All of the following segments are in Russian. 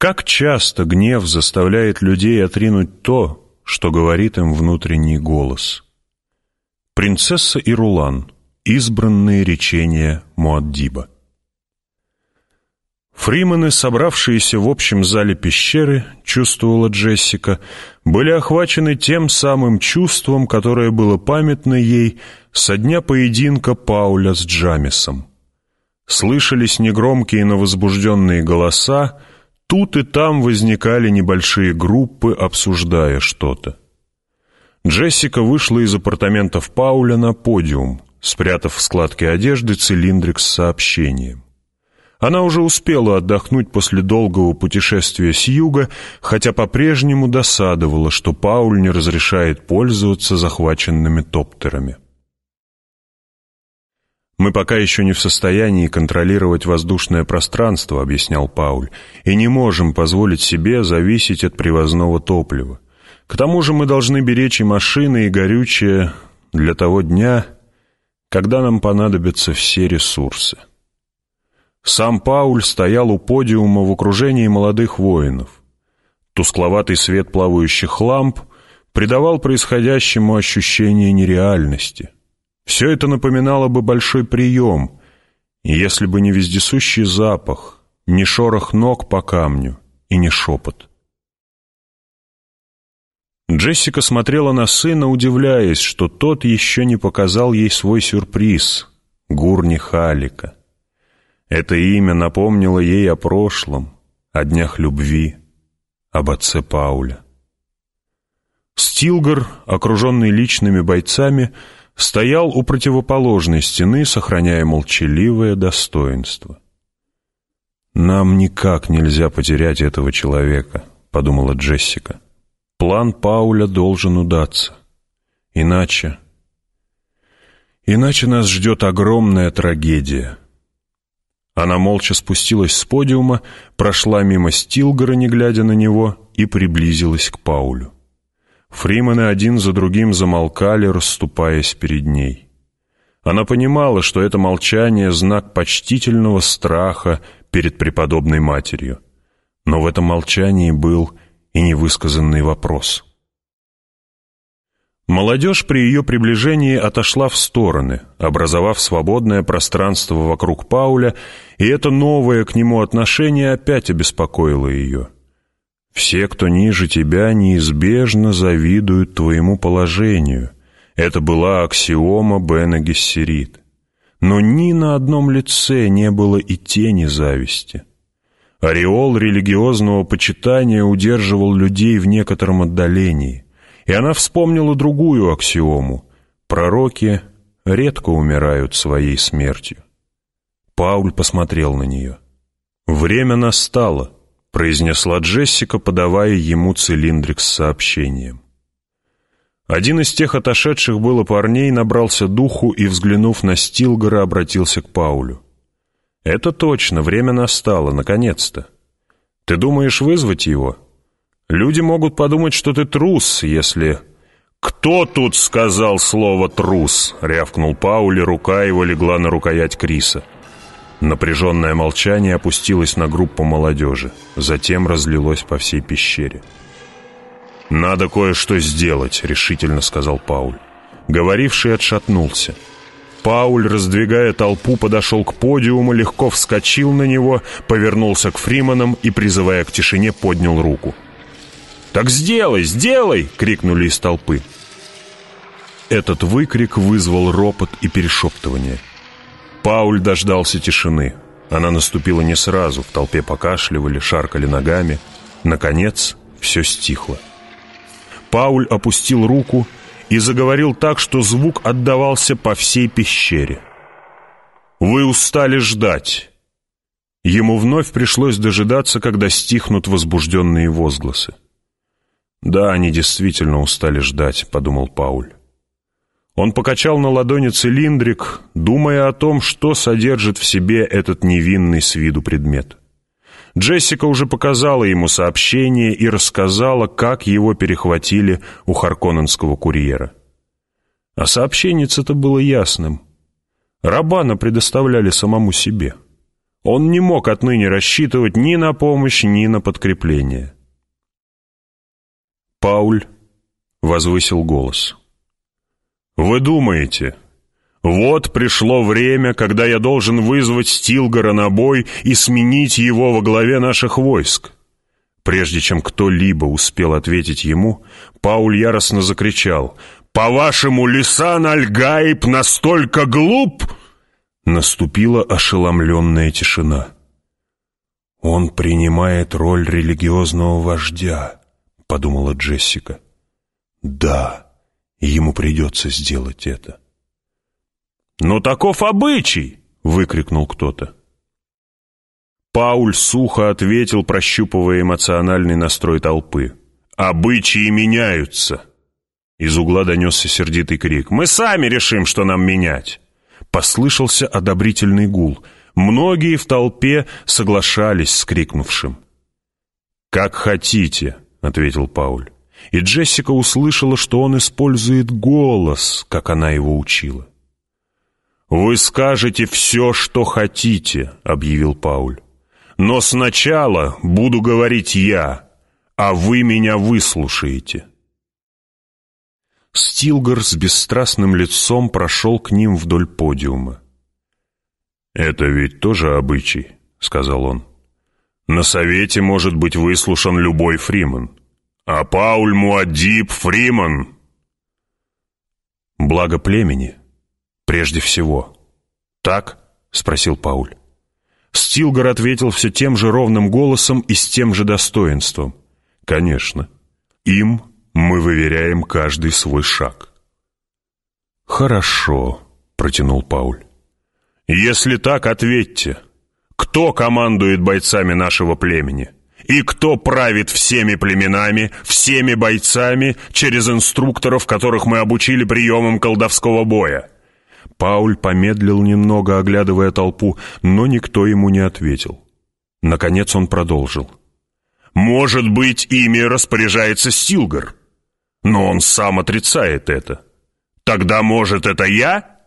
Как часто гнев заставляет людей отринуть то, что говорит им внутренний голос. Принцесса и Рулан. Избранные речения Муаддиба. Фримены, собравшиеся в общем зале пещеры, чувствовала Джессика, были охвачены тем самым чувством, которое было памятно ей со дня поединка Пауля с Джамисом. Слышались негромкие, но возбужденные голоса, тут и там возникали небольшие группы, обсуждая что-то. Джессика вышла из апартаментов Пауля на подиум, спрятав в складке одежды цилиндрик с сообщением. Она уже успела отдохнуть после долгого путешествия с юга, хотя по-прежнему досадовала, что Пауль не разрешает пользоваться захваченными топтерами. «Мы пока еще не в состоянии контролировать воздушное пространство», — объяснял Пауль, «и не можем позволить себе зависеть от привозного топлива. К тому же мы должны беречь и машины, и горючее для того дня, когда нам понадобятся все ресурсы». Сам Пауль стоял у подиума в окружении молодых воинов. Тускловатый свет плавающих ламп придавал происходящему ощущение нереальности. Все это напоминало бы большой прием, если бы не вездесущий запах, не шорох ног по камню и не шепот. Джессика смотрела на сына, удивляясь, что тот еще не показал ей свой сюрприз — Гурни Халика. Это имя напомнило ей о прошлом, о днях любви, об отце Пауля. Стилгар, окруженный личными бойцами, стоял у противоположной стены, сохраняя молчаливое достоинство. «Нам никак нельзя потерять этого человека», — подумала Джессика. «План Пауля должен удаться. Иначе... Иначе нас ждет огромная трагедия». Она молча спустилась с подиума, прошла мимо Стилгора, не глядя на него, и приблизилась к Паулю. Фримены один за другим замолкали, расступаясь перед ней. Она понимала, что это молчание — знак почтительного страха перед преподобной матерью. Но в этом молчании был и невысказанный вопрос — Молодежь при ее приближении отошла в стороны, образовав свободное пространство вокруг Пауля, и это новое к нему отношение опять обеспокоило ее. «Все, кто ниже тебя, неизбежно завидуют твоему положению». Это была аксиома Бена Гессерит. Но ни на одном лице не было и тени зависти. Ореол религиозного почитания удерживал людей в некотором отдалении – и она вспомнила другую аксиому. Пророки редко умирают своей смертью. Пауль посмотрел на нее. «Время настало», — произнесла Джессика, подавая ему цилиндрик с сообщением. Один из тех отошедших было парней набрался духу и, взглянув на Стилгора, обратился к Паулю. «Это точно, время настало, наконец-то. Ты думаешь вызвать его?» Люди могут подумать, что ты трус, если...» «Кто тут сказал слово «трус»?» — рявкнул Паули, рука его легла на рукоять Криса. Напряженное молчание опустилось на группу молодежи, затем разлилось по всей пещере. «Надо кое-что сделать», — решительно сказал Пауль. Говоривший отшатнулся. Пауль, раздвигая толпу, подошел к подиуму, легко вскочил на него, повернулся к Фриманам и, призывая к тишине, поднял руку. «Так сделай, сделай!» — крикнули из толпы. Этот выкрик вызвал ропот и перешептывание. Пауль дождался тишины. Она наступила не сразу, в толпе покашливали, шаркали ногами. Наконец, все стихло. Пауль опустил руку и заговорил так, что звук отдавался по всей пещере. «Вы устали ждать!» Ему вновь пришлось дожидаться, когда стихнут возбужденные возгласы. «Да, они действительно устали ждать», — подумал Пауль. Он покачал на ладони цилиндрик, думая о том, что содержит в себе этот невинный с виду предмет. Джессика уже показала ему сообщение и рассказала, как его перехватили у Харконненского курьера. А сообщение-то было ясным. Рабана предоставляли самому себе. Он не мог отныне рассчитывать ни на помощь, ни на подкрепление. Пауль возвысил голос. «Вы думаете, вот пришло время, когда я должен вызвать Стилгора на бой и сменить его во главе наших войск?» Прежде чем кто-либо успел ответить ему, Пауль яростно закричал «По-вашему, Лисан Альгаиб настолько глуп?» Наступила ошеломленная тишина. «Он принимает роль религиозного вождя», — подумала Джессика. «Да, ему придется сделать это». «Но таков обычай!» — выкрикнул кто-то. Пауль сухо ответил, прощупывая эмоциональный настрой толпы. «Обычаи меняются!» Из угла донесся сердитый крик. «Мы сами решим, что нам менять!» Послышался одобрительный гул. Многие в толпе соглашались с крикнувшим. «Как хотите», — ответил Пауль. И Джессика услышала, что он использует голос, как она его учила. «Вы скажете все, что хотите», — объявил Пауль. «Но сначала буду говорить я, а вы меня выслушаете». Стилгар с бесстрастным лицом прошел к ним вдоль подиума. «Это ведь тоже обычай», — сказал он. «На совете может быть выслушан любой фриман, а Пауль Муаддиб фриман». «Благо племени», прежде всего. «Так?» — спросил Пауль. Стилгар ответил все тем же ровным голосом и с тем же достоинством. «Конечно. Им мы выверяем каждый свой шаг». «Хорошо», — протянул Пауль. «Если так, ответьте, кто командует бойцами нашего племени?» И кто правит всеми племенами, всеми бойцами, через инструкторов, которых мы обучили приемам колдовского боя? Пауль помедлил немного, оглядывая толпу, но никто ему не ответил. Наконец он продолжил. «Может быть, ими распоряжается Стилгар, но он сам отрицает это. Тогда, может, это я?»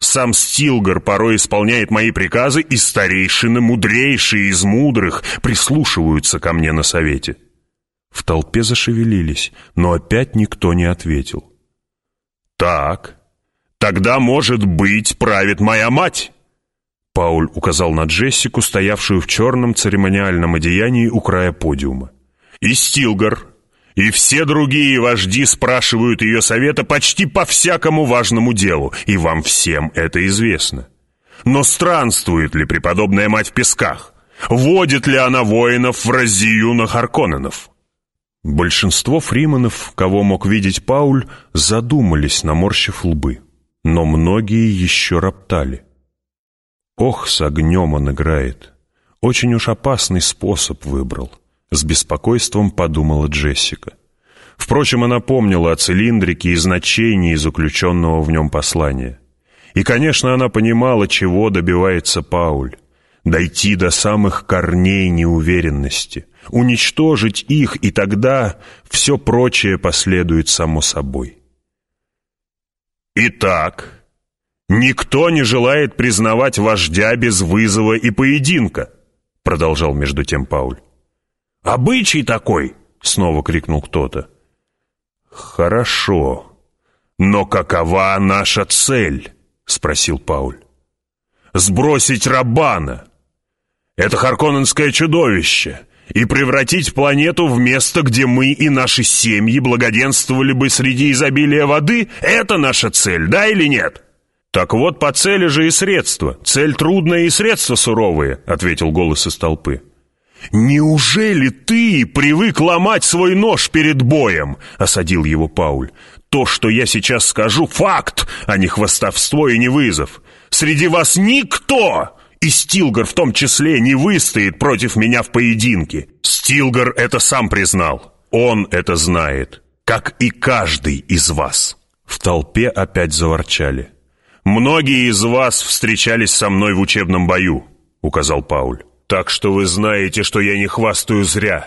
Сам Стилгар порой исполняет мои приказы, и старейшины, мудрейшие из мудрых, прислушиваются ко мне на совете. В толпе зашевелились, но опять никто не ответил. «Так», Тогда, может быть, правит моя мать!» Пауль указал на Джессику, стоявшую в черном церемониальном одеянии у края подиума. «И Стилгар, и все другие вожди спрашивают ее совета почти по всякому важному делу, и вам всем это известно. Но странствует ли преподобная мать в песках? Водит ли она воинов в разию на Харконненов?» Большинство фриманов, кого мог видеть Пауль, задумались, наморщив лбы но многие еще роптали. Ох, с огнем он играет. Очень уж опасный способ выбрал. С беспокойством подумала Джессика. Впрочем, она помнила о цилиндрике и значении заключенного в нем послания. И, конечно, она понимала, чего добивается Пауль. Дойти до самых корней неуверенности, уничтожить их, и тогда все прочее последует само собой. Итак, никто не желает признавать вождя без вызова и поединка, продолжал между тем Пауль. Обычай такой, снова крикнул кто-то. Хорошо, но какова наша цель? спросил Пауль. Сбросить Рабана. Это харконненское чудовище и превратить планету в место, где мы и наши семьи благоденствовали бы среди изобилия воды, это наша цель, да или нет? Так вот, по цели же и средства. Цель трудная и средства суровые, ответил голос из толпы. «Неужели ты привык ломать свой нож перед боем?» — осадил его Пауль. «То, что я сейчас скажу, факт, а не хвастовство и не вызов. Среди вас никто и Стилгар в том числе не выстоит против меня в поединке. Стилгар это сам признал. Он это знает, как и каждый из вас». В толпе опять заворчали. «Многие из вас встречались со мной в учебном бою», — указал Пауль. «Так что вы знаете, что я не хвастаю зря.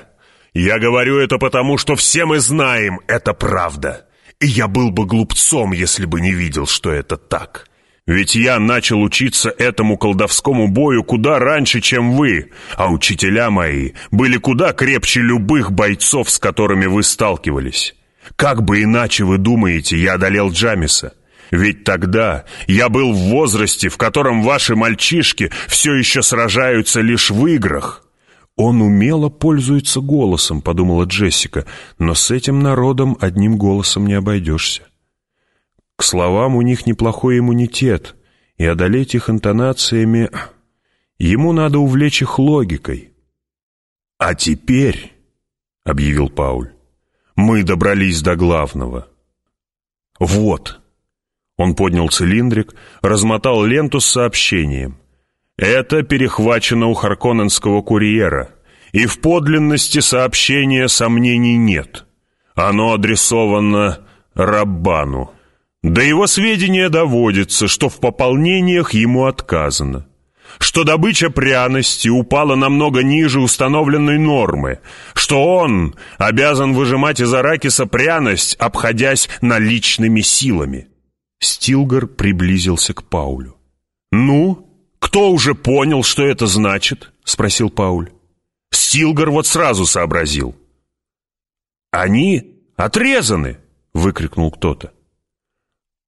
Я говорю это потому, что все мы знаем, это правда. И я был бы глупцом, если бы не видел, что это так. Ведь я начал учиться этому колдовскому бою куда раньше, чем вы, а учителя мои были куда крепче любых бойцов, с которыми вы сталкивались. Как бы иначе, вы думаете, я одолел Джамиса? Ведь тогда я был в возрасте, в котором ваши мальчишки все еще сражаются лишь в играх. Он умело пользуется голосом, подумала Джессика, но с этим народом одним голосом не обойдешься. К словам у них неплохой иммунитет, и одолеть их интонациями... Ему надо увлечь их логикой. «А теперь», — объявил Пауль, — «мы добрались до главного». «Вот». Он поднял цилиндрик, размотал ленту с сообщением. «Это перехвачено у Харконненского курьера, и в подлинности сообщения сомнений нет. Оно адресовано Раббану». До его сведения доводится, что в пополнениях ему отказано, что добыча пряности упала намного ниже установленной нормы, что он обязан выжимать из аракиса пряность, обходясь наличными силами. Стилгар приблизился к Паулю. «Ну, кто уже понял, что это значит?» — спросил Пауль. Стилгар вот сразу сообразил. «Они отрезаны!» — выкрикнул кто-то.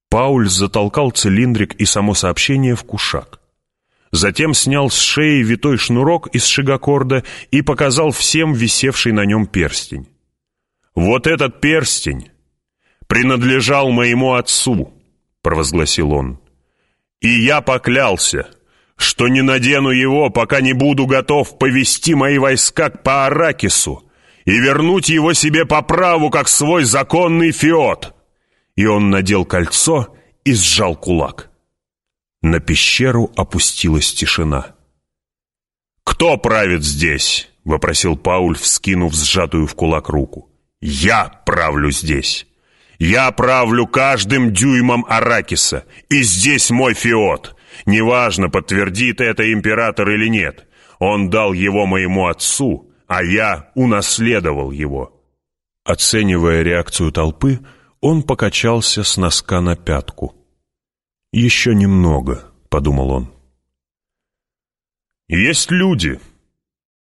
Пауль затолкал цилиндрик и само сообщение в кушак. Затем снял с шеи витой шнурок из шигакорда и показал всем висевший на нем перстень. «Вот этот перстень принадлежал моему отцу», — провозгласил он. «И я поклялся, что не надену его, пока не буду готов повести мои войска по Аракису и вернуть его себе по праву, как свой законный феод» и он надел кольцо и сжал кулак. На пещеру опустилась тишина. «Кто правит здесь?» — вопросил Пауль, вскинув сжатую в кулак руку. «Я правлю здесь. Я правлю каждым дюймом Аракиса, и здесь мой феод. Неважно, подтвердит это император или нет. Он дал его моему отцу, а я унаследовал его». Оценивая реакцию толпы, он покачался с носка на пятку. «Еще немного», — подумал он. «Есть люди,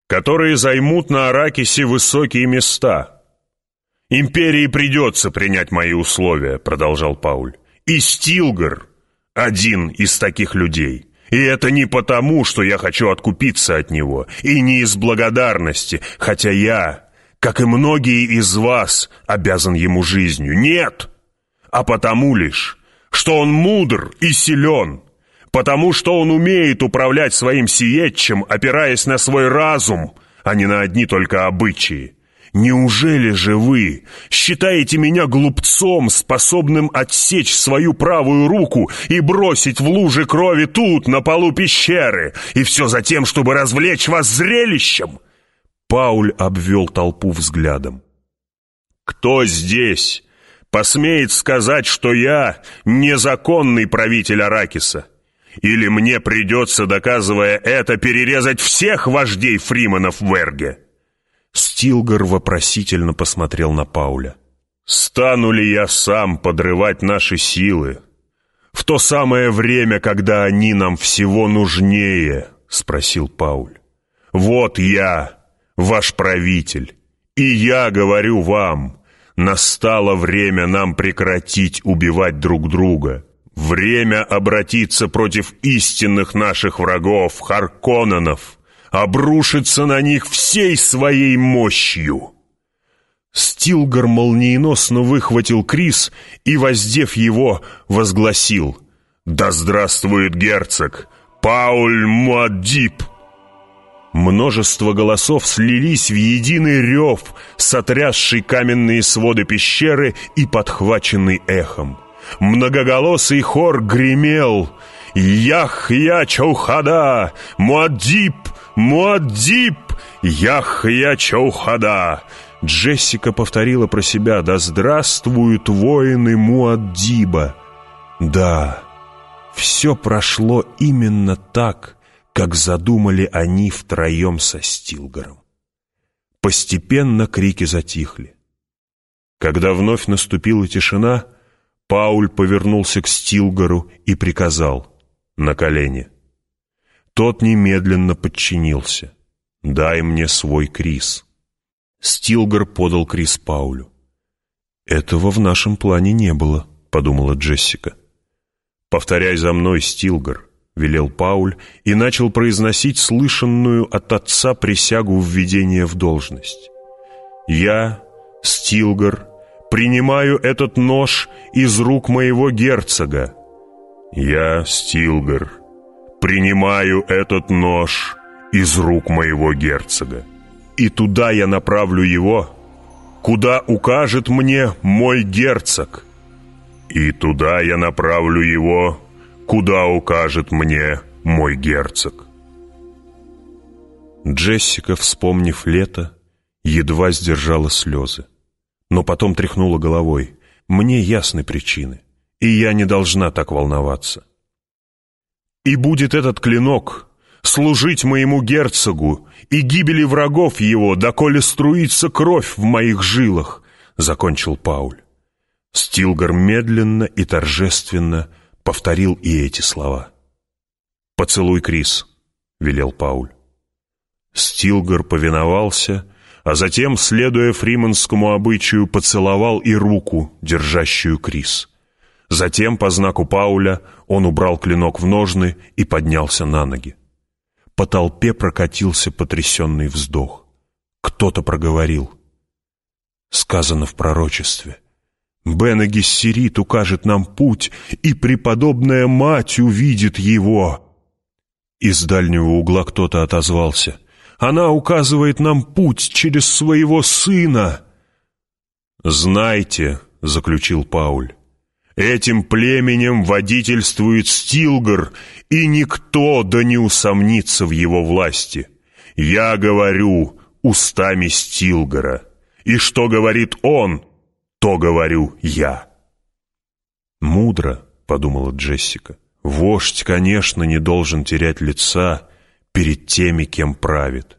которые займут на Аракисе высокие места. Империи придется принять мои условия», — продолжал Пауль. «И Стилгар — один из таких людей». И это не потому, что я хочу откупиться от него, и не из благодарности, хотя я как и многие из вас, обязан ему жизнью. Нет, а потому лишь, что он мудр и силен, потому что он умеет управлять своим сиетчем, опираясь на свой разум, а не на одни только обычаи. Неужели же вы считаете меня глупцом, способным отсечь свою правую руку и бросить в луже крови тут, на полу пещеры, и все за тем, чтобы развлечь вас зрелищем?» Пауль обвел толпу взглядом. «Кто здесь посмеет сказать, что я незаконный правитель Аракиса? Или мне придется, доказывая это, перерезать всех вождей фриманов в Эрге?» Стилгар вопросительно посмотрел на Пауля. «Стану ли я сам подрывать наши силы? В то самое время, когда они нам всего нужнее?» — спросил Пауль. «Вот я, ваш правитель. И я говорю вам, настало время нам прекратить убивать друг друга. Время обратиться против истинных наших врагов, Харконненов, обрушиться на них всей своей мощью». Стилгар молниеносно выхватил Крис и, воздев его, возгласил «Да здравствует герцог! Пауль Муаддиб!» Множество голосов слились в единый рев, сотрясший каменные своды пещеры и подхваченный эхом. Многоголосый хор гремел «Ях-я Чаухада! Муаддиб! Муаддиб! Ях-я Чаухада!» Джессика повторила про себя «Да здравствуют воины Муаддиба!» Да, все прошло именно так, как задумали они втроем со Стилгаром. Постепенно крики затихли. Когда вновь наступила тишина, Пауль повернулся к Стилгару и приказал «На колени». Тот немедленно подчинился. «Дай мне свой Крис». Стилгар подал Крис Паулю. «Этого в нашем плане не было», — подумала Джессика. «Повторяй за мной, Стилгар», — велел Пауль и начал произносить слышанную от отца присягу введения в должность. «Я, Стилгар, принимаю этот нож из рук моего герцога». «Я, Стилгар, принимаю этот нож из рук моего герцога, и туда я направлю его, куда укажет мне мой герцог» и туда я направлю его, куда укажет мне мой герцог». Джессика, вспомнив лето, едва сдержала слезы, но потом тряхнула головой. «Мне ясны причины, и я не должна так волноваться. И будет этот клинок служить моему герцогу и гибели врагов его, доколе струится кровь в моих жилах», — закончил Пауль. Стилгар медленно и торжественно повторил и эти слова. «Поцелуй, Крис», — велел Пауль. Стилгар повиновался, а затем, следуя фриманскому обычаю, поцеловал и руку, держащую Крис. Затем, по знаку Пауля, он убрал клинок в ножны и поднялся на ноги. По толпе прокатился потрясенный вздох. Кто-то проговорил. Сказано в пророчестве — Бен Гессерит укажет нам путь, и преподобная мать увидит его. Из дальнего угла кто-то отозвался. Она указывает нам путь через своего сына. «Знайте», — заключил Пауль, — «этим племенем водительствует Стилгар, и никто да не усомнится в его власти. Я говорю устами Стилгара, и что говорит он — то говорю я. Мудро, подумала Джессика. Вождь, конечно, не должен терять лица перед теми, кем правит.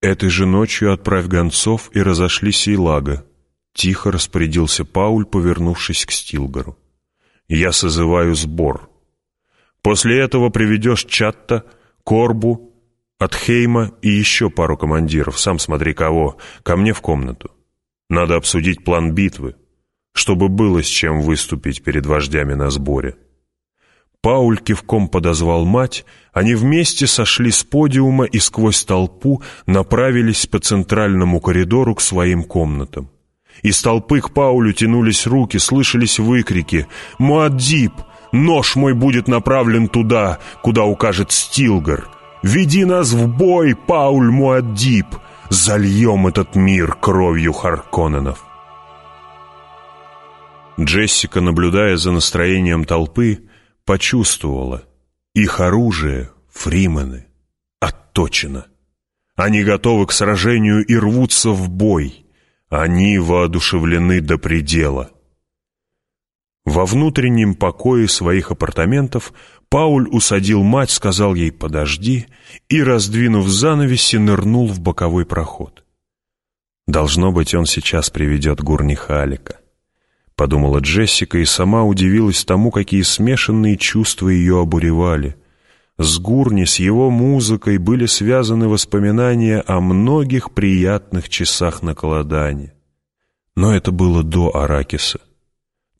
Этой же ночью отправь гонцов и разошли Сейлага. Тихо распорядился Пауль, повернувшись к Стилгару. Я созываю сбор. После этого приведешь Чатта, Корбу, Атхейма и еще пару командиров, сам смотри кого, ко мне в комнату. Надо обсудить план битвы, чтобы было с чем выступить перед вождями на сборе. Пауль кивком подозвал мать, они вместе сошли с подиума и сквозь толпу направились по центральному коридору к своим комнатам. Из толпы к Паулю тянулись руки, слышались выкрики «Муаддиб! Нож мой будет направлен туда, куда укажет Стилгар! Веди нас в бой, Пауль Муаддиб!» зальем этот мир кровью Харконненов. Джессика, наблюдая за настроением толпы, почувствовала, их оружие, фримены, отточено. Они готовы к сражению и рвутся в бой. Они воодушевлены до предела. Во внутреннем покое своих апартаментов Пауль усадил мать, сказал ей «подожди» и, раздвинув занавеси, нырнул в боковой проход. «Должно быть, он сейчас приведет Гурни Халика», — подумала Джессика и сама удивилась тому, какие смешанные чувства ее обуревали. С Гурни, с его музыкой были связаны воспоминания о многих приятных часах на Каладане. Но это было до Аракиса.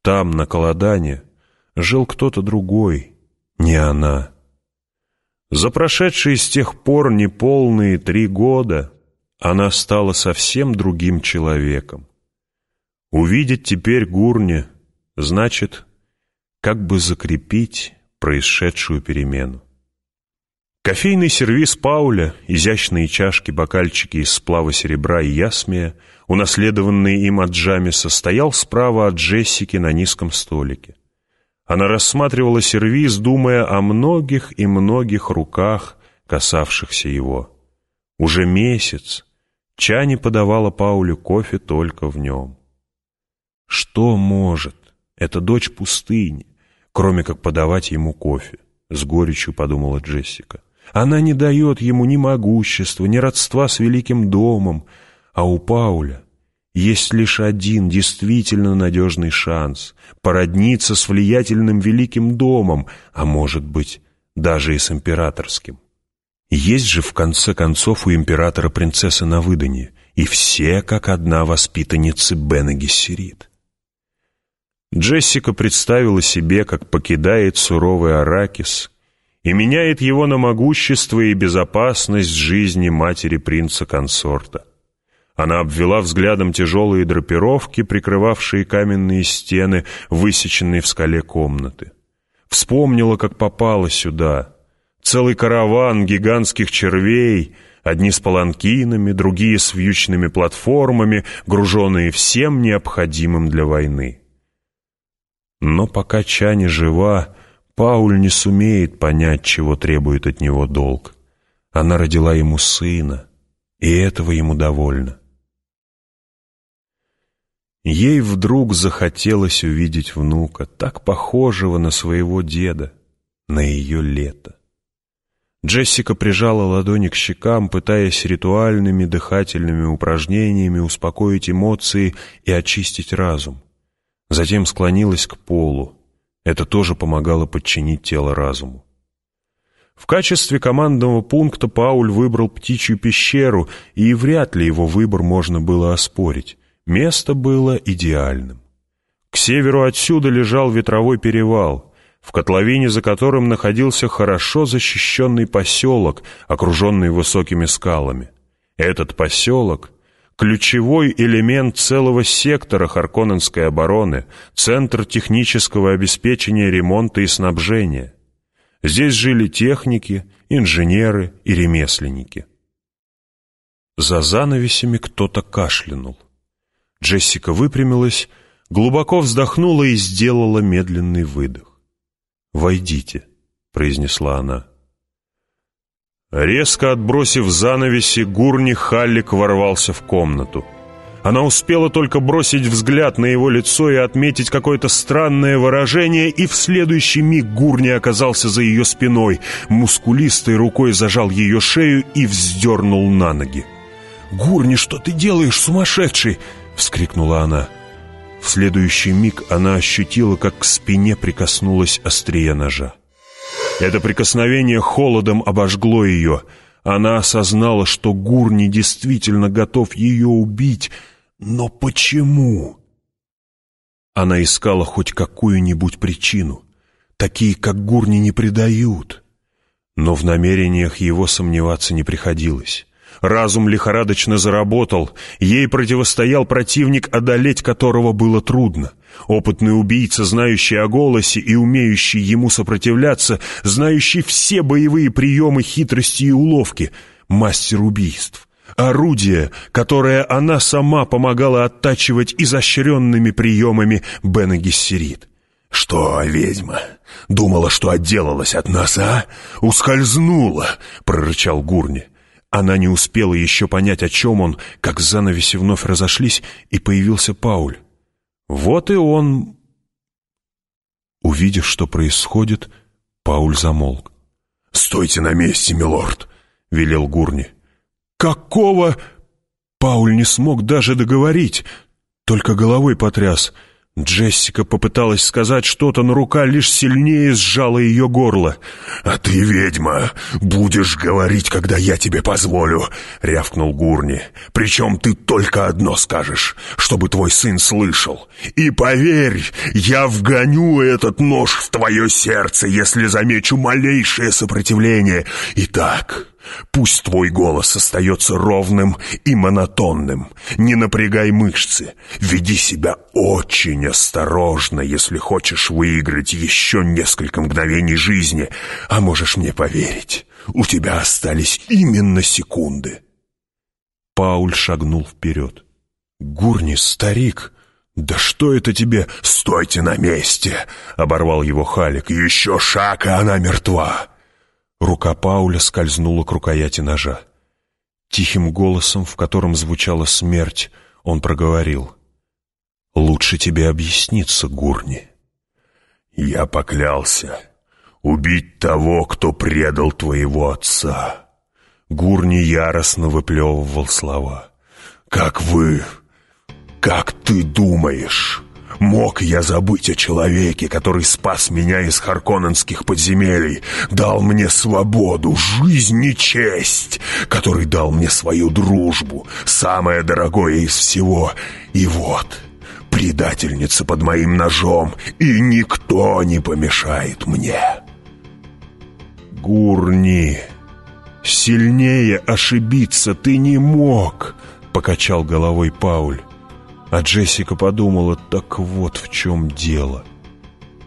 Там, на Каладане, жил кто-то другой — не она. За прошедшие с тех пор неполные три года она стала совсем другим человеком. Увидеть теперь Гурни значит как бы закрепить происшедшую перемену. Кофейный сервиз Пауля, изящные чашки, бокальчики из сплава серебра и ясмия, унаследованные им от Джамиса, стоял справа от Джессики на низком столике. Она рассматривала сервиз, думая о многих и многих руках, касавшихся его. Уже месяц Чани подавала Паулю кофе только в нем. Что может эта дочь пустыни, кроме как подавать ему кофе? С горечью подумала Джессика. Она не дает ему ни могущества, ни родства с великим домом, а у Пауля Есть лишь один действительно надежный шанс — породниться с влиятельным великим домом, а может быть, даже и с императорским. Есть же, в конце концов, у императора принцесса на выданье, и все как одна воспитанницы Бена. Джессика представила себе, как покидает суровый Аракис и меняет его на могущество и безопасность жизни матери принца-консорта. Она обвела взглядом тяжелые драпировки, прикрывавшие каменные стены, высеченные в скале комнаты. Вспомнила, как попала сюда. Целый караван гигантских червей, одни с паланкинами, другие с вьючными платформами, груженные всем необходимым для войны. Но пока Чани жива, Пауль не сумеет понять, чего требует от него долг. Она родила ему сына, и этого ему довольно. Ей вдруг захотелось увидеть внука, так похожего на своего деда, на ее лето. Джессика прижала ладони к щекам, пытаясь ритуальными дыхательными упражнениями успокоить эмоции и очистить разум. Затем склонилась к полу. Это тоже помогало подчинить тело разуму. В качестве командного пункта Пауль выбрал птичью пещеру, и вряд ли его выбор можно было оспорить. Место было идеальным. К северу отсюда лежал ветровой перевал, в котловине за которым находился хорошо защищенный поселок, окруженный высокими скалами. Этот поселок — ключевой элемент целого сектора Харконненской обороны, центр технического обеспечения ремонта и снабжения. Здесь жили техники, инженеры и ремесленники. За занавесями кто-то кашлянул. Джессика выпрямилась, глубоко вздохнула и сделала медленный выдох. «Войдите», — произнесла она. Резко отбросив занавеси, Гурни Халлик ворвался в комнату. Она успела только бросить взгляд на его лицо и отметить какое-то странное выражение, и в следующий миг Гурни оказался за ее спиной, мускулистой рукой зажал ее шею и вздернул на ноги. «Гурни, что ты делаешь, сумасшедший?» вскрикнула она. В следующий миг она ощутила, как к спине прикоснулась острие ножа. Это прикосновение холодом обожгло ее. Она осознала, что Гурни действительно готов ее убить. Но почему? Она искала хоть какую-нибудь причину. Такие, как Гурни, не предают. Но в намерениях его сомневаться не приходилось. Разум лихорадочно заработал, ей противостоял противник, одолеть которого было трудно. Опытный убийца, знающий о голосе и умеющий ему сопротивляться, знающий все боевые приемы, хитрости и уловки, мастер убийств. Орудие, которое она сама помогала оттачивать изощренными приемами Бена Гессерит. «Что, ведьма, думала, что отделалась от нас, а? Ускользнула!» — прорычал Гурни. Она не успела еще понять, о чем он, как занавеси вновь разошлись, и появился Пауль. Вот и он... Увидев, что происходит, Пауль замолк. «Стойте на месте, милорд!» — велел Гурни. «Какого...» Пауль не смог даже договорить, только головой потряс — Джессика попыталась сказать что-то, но рука лишь сильнее сжала ее горло. «А ты, ведьма, будешь говорить, когда я тебе позволю», — рявкнул Гурни. «Причем ты только одно скажешь, чтобы твой сын слышал. И поверь, я вгоню этот нож в твое сердце, если замечу малейшее сопротивление. Итак...» Пусть твой голос остается ровным и монотонным. Не напрягай мышцы. Веди себя очень осторожно, если хочешь выиграть еще несколько мгновений жизни. А можешь мне поверить, у тебя остались именно секунды. Пауль шагнул вперед. «Гурни, старик!» «Да что это тебе? Стойте на месте!» — оборвал его Халик. «Еще шаг, и она мертва!» Рука Пауля скользнула к рукояти ножа. Тихим голосом, в котором звучала смерть, он проговорил. «Лучше тебе объясниться, Гурни». «Я поклялся убить того, кто предал твоего отца». Гурни яростно выплевывал слова. «Как вы Как ты думаешь, мог я забыть о человеке, который спас меня из харконненских подземелий, дал мне свободу, жизнь и честь, который дал мне свою дружбу, самое дорогое из всего. И вот, предательница под моим ножом, и никто не помешает мне. Гурни, сильнее ошибиться ты не мог, покачал головой Пауль. А Джессика подумала, так вот в чем дело.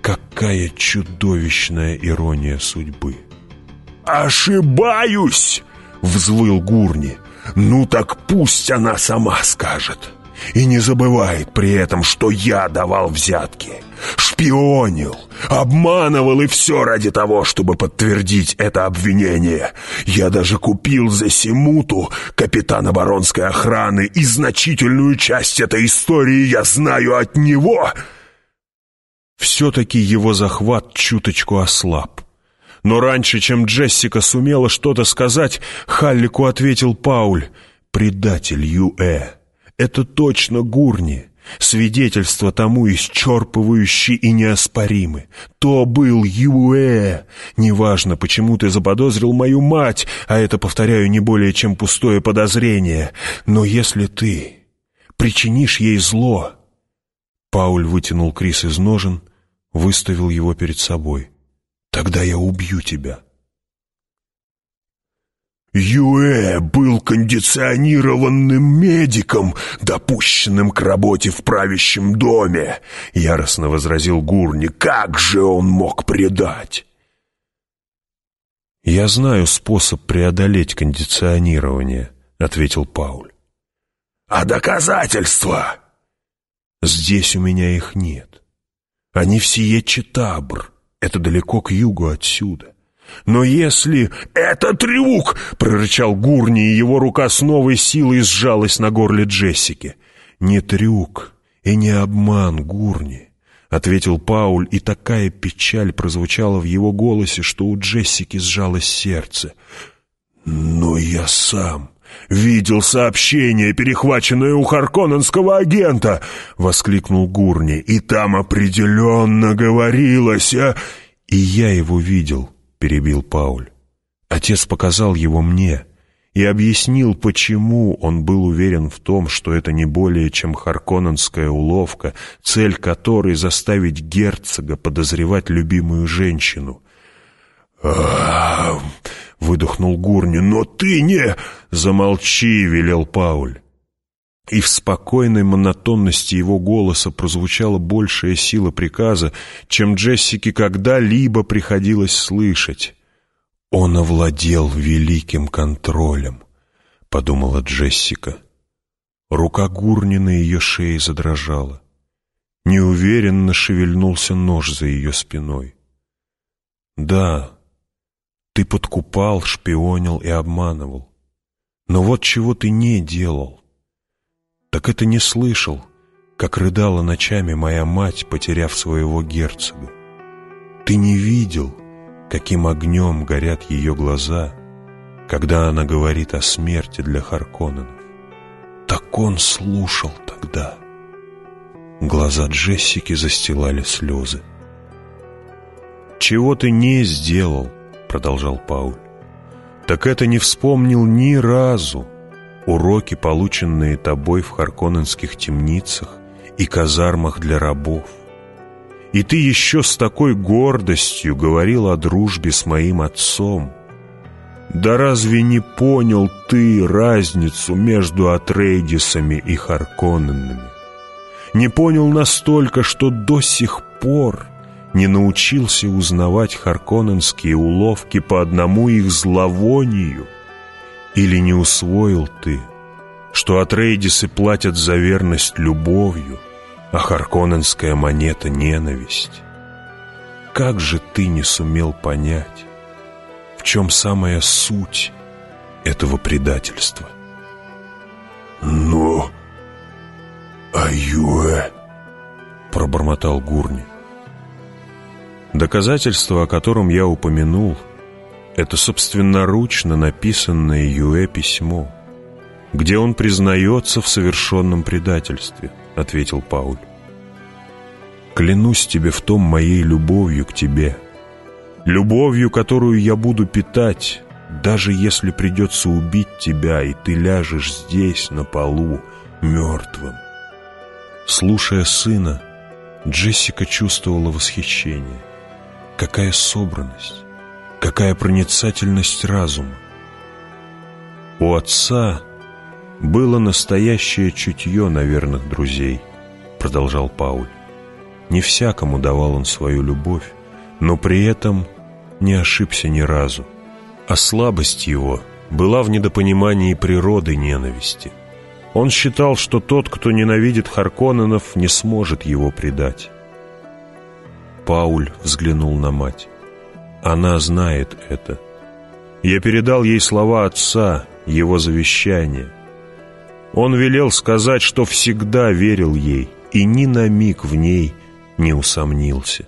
Какая чудовищная ирония судьбы. «Ошибаюсь!» — взвыл Гурни. «Ну так пусть она сама скажет. И не забывает при этом, что я давал взятки шпионил, обманывал и все ради того, чтобы подтвердить это обвинение. Я даже купил за Симуту капитана баронской охраны, и значительную часть этой истории я знаю от него. Все-таки его захват чуточку ослаб. Но раньше, чем Джессика сумела что-то сказать, Халлику ответил Пауль. «Предатель Юэ. Это точно Гурни. Свидетельства тому исчерпывающие и неоспоримы. То был Юэ. Неважно, почему ты заподозрил мою мать, а это, повторяю, не более чем пустое подозрение. Но если ты причинишь ей зло... Пауль вытянул Крис из ножен, выставил его перед собой. «Тогда я убью тебя». Юэ был кондиционированным медиком, допущенным к работе в правящем доме, яростно возразил Гурни. Как же он мог предать? Я знаю способ преодолеть кондиционирование, ответил Пауль. А доказательства? Здесь у меня их нет. Они в Сиечетабр. Это далеко к югу отсюда. «Но если...» «Это трюк!» — прорычал Гурни, и его рука с новой силой сжалась на горле Джессики. «Не трюк и не обман, Гурни», — ответил Пауль, и такая печаль прозвучала в его голосе, что у Джессики сжалось сердце. «Но я сам...» «Видел сообщение, перехваченное у Харконненского агента!» — воскликнул Гурни. «И там определенно говорилось, а...» «И я его видел», перебил Пауль. Отец показал его мне и объяснил, почему он был уверен в том, что это не более чем харконненская уловка, цель которой заставить герцога подозревать любимую женщину. выдохнул Гурни. «Но ты не...» «Замолчи!» — велел Пауль. И в спокойной монотонности его голоса прозвучала большая сила приказа, чем Джессике когда-либо приходилось слышать. «Он овладел великим контролем», — подумала Джессика. Рука Гурни на ее шее задрожала. Неуверенно шевельнулся нож за ее спиной. «Да, ты подкупал, шпионил и обманывал. Но вот чего ты не делал так это не слышал, как рыдала ночами моя мать, потеряв своего герцога. Ты не видел, каким огнем горят ее глаза, когда она говорит о смерти для Харконненов. Так он слушал тогда. Глаза Джессики застилали слезы. «Чего ты не сделал?» — продолжал Пауль. «Так это не вспомнил ни разу, уроки, полученные тобой в харконненских темницах и казармах для рабов. И ты еще с такой гордостью говорил о дружбе с моим отцом. Да разве не понял ты разницу между Атрейдисами и Харконненами? Не понял настолько, что до сих пор не научился узнавать харконненские уловки по одному их зловонию — или не усвоил ты, что Атрейдисы платят за верность любовью, а Харконненская монета — ненависть? Как же ты не сумел понять, в чем самая суть этого предательства? «Ну, Аюэ!» — пробормотал Гурни. Доказательство, о котором я упомянул — это собственноручно написанное Юэ письмо, где он признается в совершенном предательстве –— ответил Пауль. «Клянусь тебе в том моей любовью к тебе, любовью, которую я буду питать, даже если придется убить тебя, и ты ляжешь здесь, на полу, мертвым». Слушая сына, Джессика чувствовала восхищение. Какая собранность, какая проницательность разума. У отца было настоящее чутье на верных друзей, продолжал Пауль. Не всякому давал он свою любовь, но при этом не ошибся ни разу. А слабость его была в недопонимании природы ненависти. Он считал, что тот, кто ненавидит Харконненов, не сможет его предать. Пауль взглянул на мать. Она знает это. Я передал ей слова отца, его завещание. Он велел сказать, что всегда верил ей и ни на миг в ней не усомнился.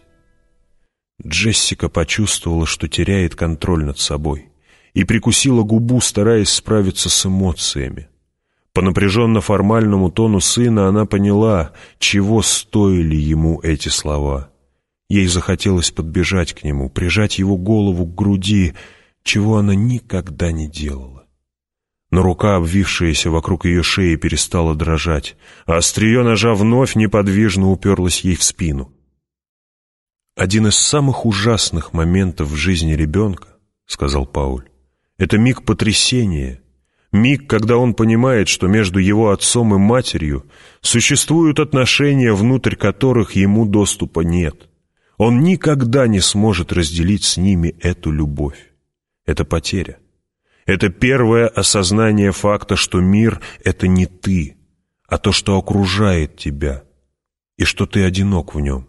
Джессика почувствовала, что теряет контроль над собой, и прикусила губу, стараясь справиться с эмоциями. По напряженно-формальному тону сына она поняла, чего стоили ему эти слова. Ей захотелось подбежать к нему, прижать его голову к груди, чего она никогда не делала. Но рука, обвившаяся вокруг ее шеи, перестала дрожать, а острие ножа вновь неподвижно уперлось ей в спину. «Один из самых ужасных моментов в жизни ребенка, — сказал Пауль, — это миг потрясения, Миг, когда он понимает, что между его отцом и матерью существуют отношения, внутрь которых ему доступа нет. Он никогда не сможет разделить с ними эту любовь. Это потеря. Это первое осознание факта, что мир — это не ты, а то, что окружает тебя, и что ты одинок в нем.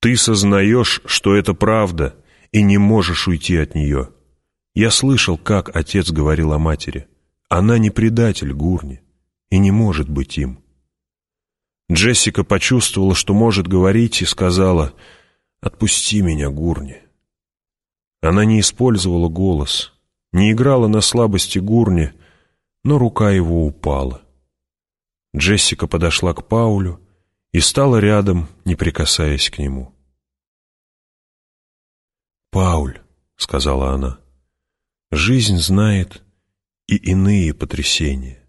Ты сознаешь, что это правда, и не можешь уйти от нее. Я слышал, как отец говорил о матери. Она не предатель Гурни и не может быть им. Джессика почувствовала, что может говорить, и сказала «Отпусти меня, Гурни». Она не использовала голос, не играла на слабости Гурни, но рука его упала. Джессика подошла к Паулю и стала рядом, не прикасаясь к нему. «Пауль», — сказала она, — «жизнь знает и иные потрясения.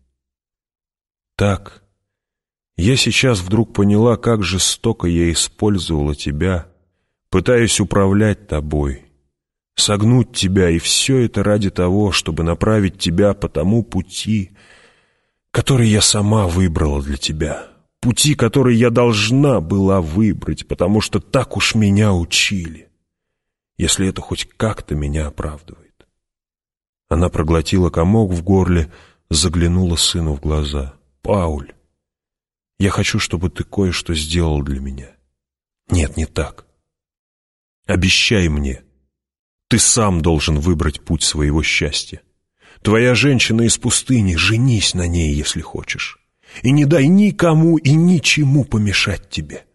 Так, я сейчас вдруг поняла, как жестоко я использовала тебя, пытаясь управлять тобой, согнуть тебя, и все это ради того, чтобы направить тебя по тому пути, который я сама выбрала для тебя, пути, который я должна была выбрать, потому что так уж меня учили, если это хоть как-то меня оправдывает. Она проглотила комок в горле, заглянула сыну в глаза. «Пауль, я хочу, чтобы ты кое-что сделал для меня». «Нет, не так. Обещай мне. Ты сам должен выбрать путь своего счастья. Твоя женщина из пустыни, женись на ней, если хочешь. И не дай никому и ничему помешать тебе.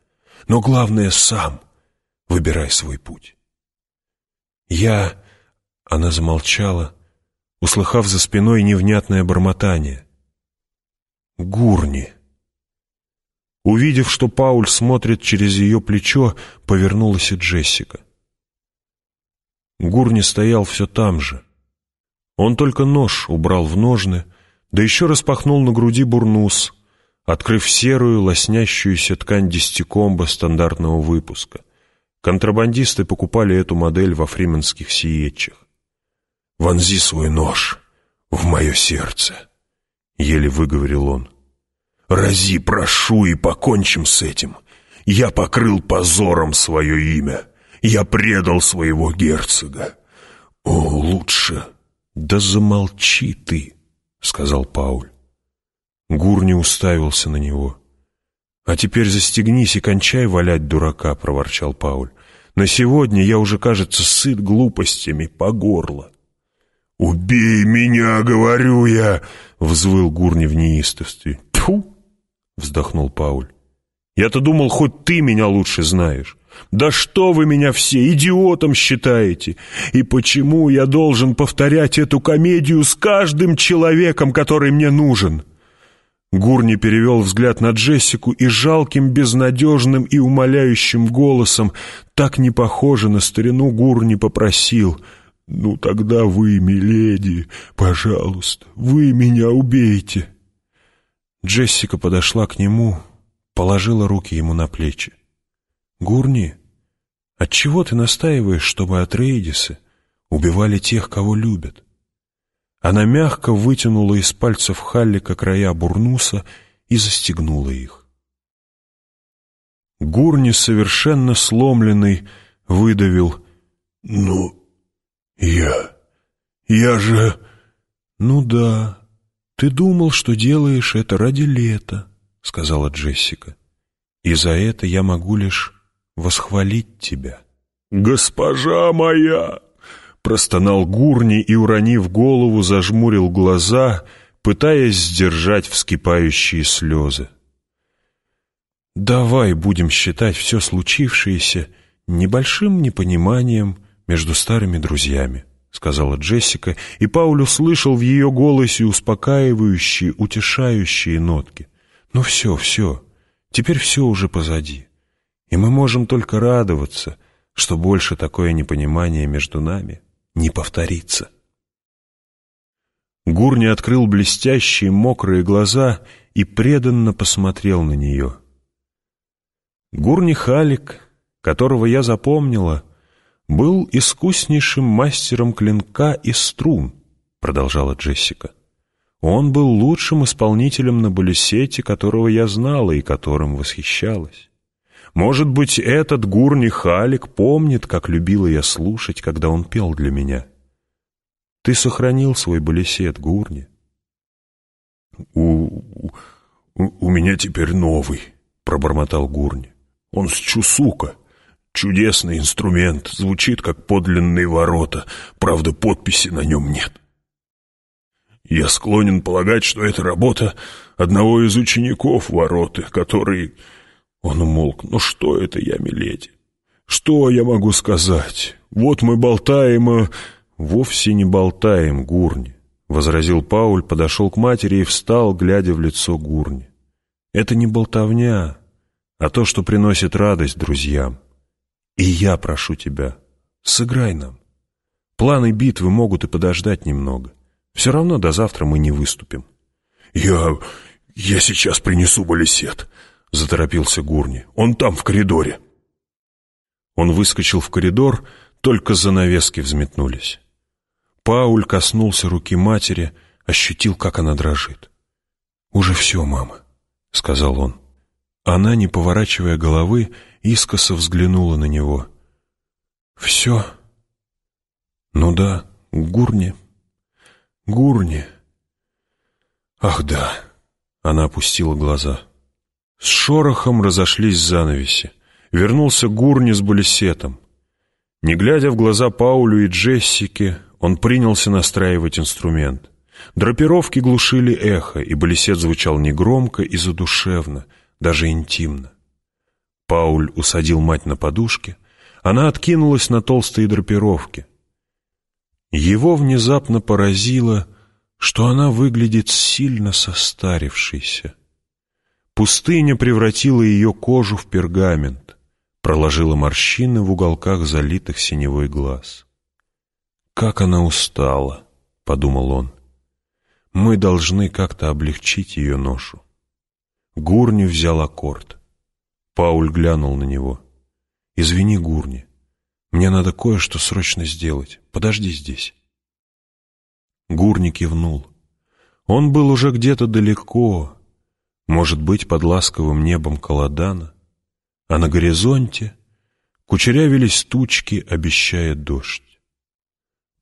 Но главное, сам выбирай свой путь». Я... Она замолчала, услыхав за спиной невнятное бормотание. «Гурни!» Увидев, что Пауль смотрит через ее плечо, повернулась и Джессика. Гурни стоял все там же. Он только нож убрал в ножны, да еще распахнул на груди бурнус, открыв серую, лоснящуюся ткань десятикомба стандартного выпуска. Контрабандисты покупали эту модель во фрименских сиетчах вонзи свой нож в мое сердце», — еле выговорил он. «Рази, прошу, и покончим с этим. Я покрыл позором свое имя. Я предал своего герцога. О, лучше...» «Да замолчи ты», — сказал Пауль. Гурни уставился на него. «А теперь застегнись и кончай валять дурака», — проворчал Пауль. «На сегодня я уже, кажется, сыт глупостями по горло». «Убей меня, говорю я!» — взвыл Гурни в неистовстве. Вздохнул Пауль. «Я-то думал, хоть ты меня лучше знаешь. Да что вы меня все идиотом считаете? И почему я должен повторять эту комедию с каждым человеком, который мне нужен?» Гурни перевел взгляд на Джессику и жалким, безнадежным и умоляющим голосом, так не похоже на старину Гурни, попросил «Ну тогда вы, миледи, пожалуйста, вы меня убейте». Джессика подошла к нему, положила руки ему на плечи. «Гурни, отчего ты настаиваешь, чтобы Атрейдисы убивали тех, кого любят?» Она мягко вытянула из пальцев Халлика края бурнуса и застегнула их. Гурни, совершенно сломленный, выдавил «Ну, я... я же...» «Ну да, ты думал, что делаешь это ради лета», — сказала Джессика. «И за это я могу лишь восхвалить тебя». «Госпожа моя!» Простонал Гурни и, уронив голову, зажмурил глаза, пытаясь сдержать вскипающие слезы. «Давай будем считать все случившееся небольшим непониманием между старыми друзьями», — сказала Джессика, и Пауль услышал в ее голосе успокаивающие, утешающие нотки. «Ну все, все, теперь все уже позади, и мы можем только радоваться, что больше такое непонимание между нами не повторится. Гурни открыл блестящие мокрые глаза и преданно посмотрел на нее. Гурни Халик, которого я запомнила, был искуснейшим мастером клинка и струн, продолжала Джессика. Он был лучшим исполнителем на балюсете, которого я знала и которым восхищалась. Может быть, этот Гурни Халик помнит, как любила я слушать, когда он пел для меня. Ты сохранил свой балесет, Гурни? У, у, у меня теперь новый, пробормотал Гурни. Он с Чусука. Чудесный инструмент, звучит как подлинные ворота, правда, подписи на нем нет. Я склонен полагать, что это работа одного из учеников вороты, который он умолк. «Ну что это я, миледи? Что я могу сказать? Вот мы болтаем, а...» «Вовсе не болтаем, Гурни», — возразил Пауль, подошел к матери и встал, глядя в лицо Гурни. «Это не болтовня, а то, что приносит радость друзьям. И я прошу тебя, сыграй нам. Планы битвы могут и подождать немного. Все равно до завтра мы не выступим». «Я... я сейчас принесу балисет», — заторопился Гурни. «Он там, в коридоре». Он выскочил в коридор, только занавески взметнулись. Пауль коснулся руки матери, ощутил, как она дрожит. «Уже все, мама», — сказал он. Она, не поворачивая головы, искоса взглянула на него. «Все?» «Ну да, Гурни. Гурни». «Ах да!» — она опустила глаза. С шорохом разошлись занавеси. Вернулся Гурни с балисетом. Не глядя в глаза Паулю и Джессике, он принялся настраивать инструмент. Драпировки глушили эхо, и балисет звучал негромко и задушевно, даже интимно. Пауль усадил мать на подушке, она откинулась на толстые драпировки. Его внезапно поразило, что она выглядит сильно состарившейся. Пустыня превратила ее кожу в пергамент, проложила морщины в уголках залитых синевой глаз. «Как она устала!» — подумал он. «Мы должны как-то облегчить ее ношу». Гурни взял аккорд. Пауль глянул на него. «Извини, Гурни, мне надо кое-что срочно сделать. Подожди здесь». Гурни кивнул. Он был уже где-то далеко, может быть, под ласковым небом Каладана, а на горизонте кучерявились тучки, обещая дождь.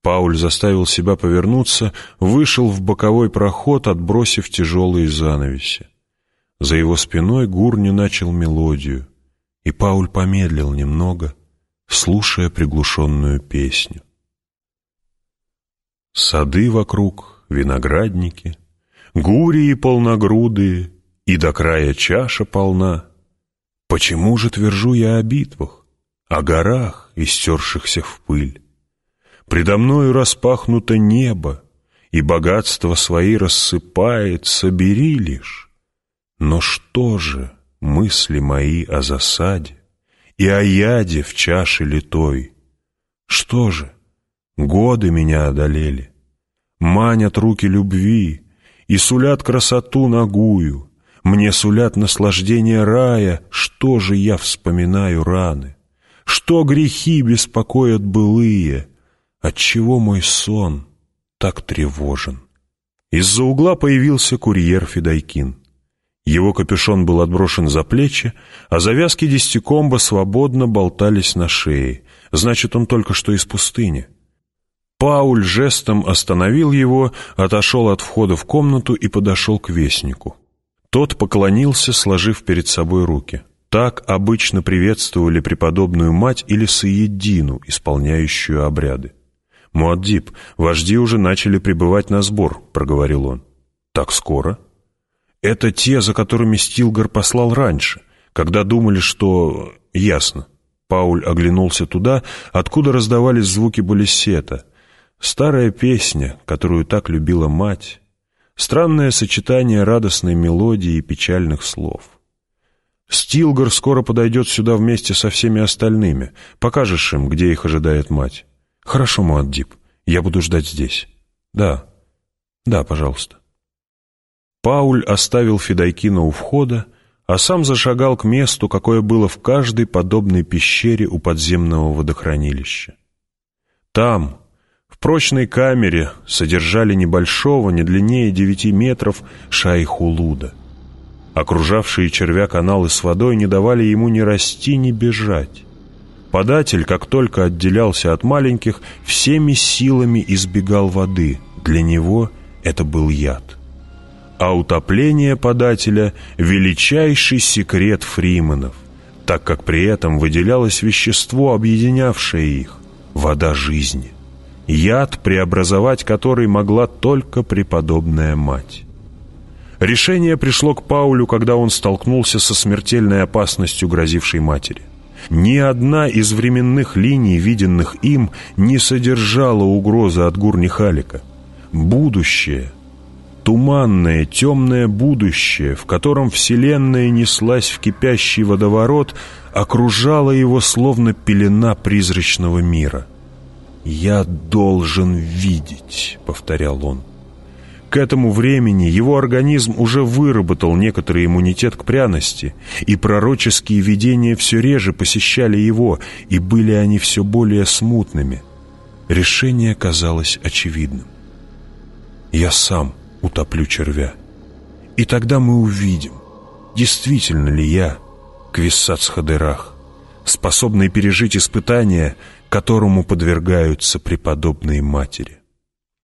Пауль заставил себя повернуться, вышел в боковой проход, отбросив тяжелые занавеси. За его спиной Гурни начал мелодию, и Пауль помедлил немного, слушая приглушенную песню. Сады вокруг, виноградники, гурии полногрудые, и до края чаша полна. Почему же твержу я о битвах, о горах, истершихся в пыль? Предо мною распахнуто небо, и богатство свои рассыпает, собери лишь, Но что же мысли мои о засаде и о яде в чаше литой? Что же, годы меня одолели, манят руки любви и сулят красоту нагую, мне сулят наслаждение рая, что же я вспоминаю раны? Что грехи беспокоят былые? Отчего мой сон так тревожен? Из-за угла появился курьер Федайкин. Его капюшон был отброшен за плечи, а завязки десятикомба свободно болтались на шее. Значит, он только что из пустыни. Пауль жестом остановил его, отошел от входа в комнату и подошел к вестнику. Тот поклонился, сложив перед собой руки. Так обычно приветствовали преподобную мать или Саеддину, исполняющую обряды. «Муаддиб, вожди уже начали прибывать на сбор», — проговорил он. «Так скоро?» «Это те, за которыми Стилгар послал раньше, когда думали, что...» «Ясно». Пауль оглянулся туда, откуда раздавались звуки балисета. Старая песня, которую так любила мать, Странное сочетание радостной мелодии и печальных слов. Стилгар скоро подойдет сюда вместе со всеми остальными. Покажешь им, где их ожидает мать. Хорошо, Муаддиб, я буду ждать здесь. Да, да, пожалуйста. Пауль оставил Федайкина у входа, а сам зашагал к месту, какое было в каждой подобной пещере у подземного водохранилища. Там, в прочной камере содержали небольшого, не длиннее девяти метров, шайхулуда. Окружавшие червя каналы с водой не давали ему ни расти, ни бежать. Податель, как только отделялся от маленьких, всеми силами избегал воды. Для него это был яд. А утопление подателя — величайший секрет фриманов, так как при этом выделялось вещество, объединявшее их — вода жизни яд, преобразовать который могла только преподобная мать. Решение пришло к Паулю, когда он столкнулся со смертельной опасностью, грозившей матери. Ни одна из временных линий, виденных им, не содержала угрозы от Гурнихалика. Будущее, туманное, темное будущее, в котором Вселенная неслась в кипящий водоворот, окружало его словно пелена призрачного мира — «Я должен видеть», — повторял он. К этому времени его организм уже выработал некоторый иммунитет к пряности, и пророческие видения все реже посещали его, и были они все более смутными. Решение казалось очевидным. «Я сам утоплю червя, и тогда мы увидим, действительно ли я Квиссацхадырах, способный пережить испытания, которому подвергаются преподобные матери.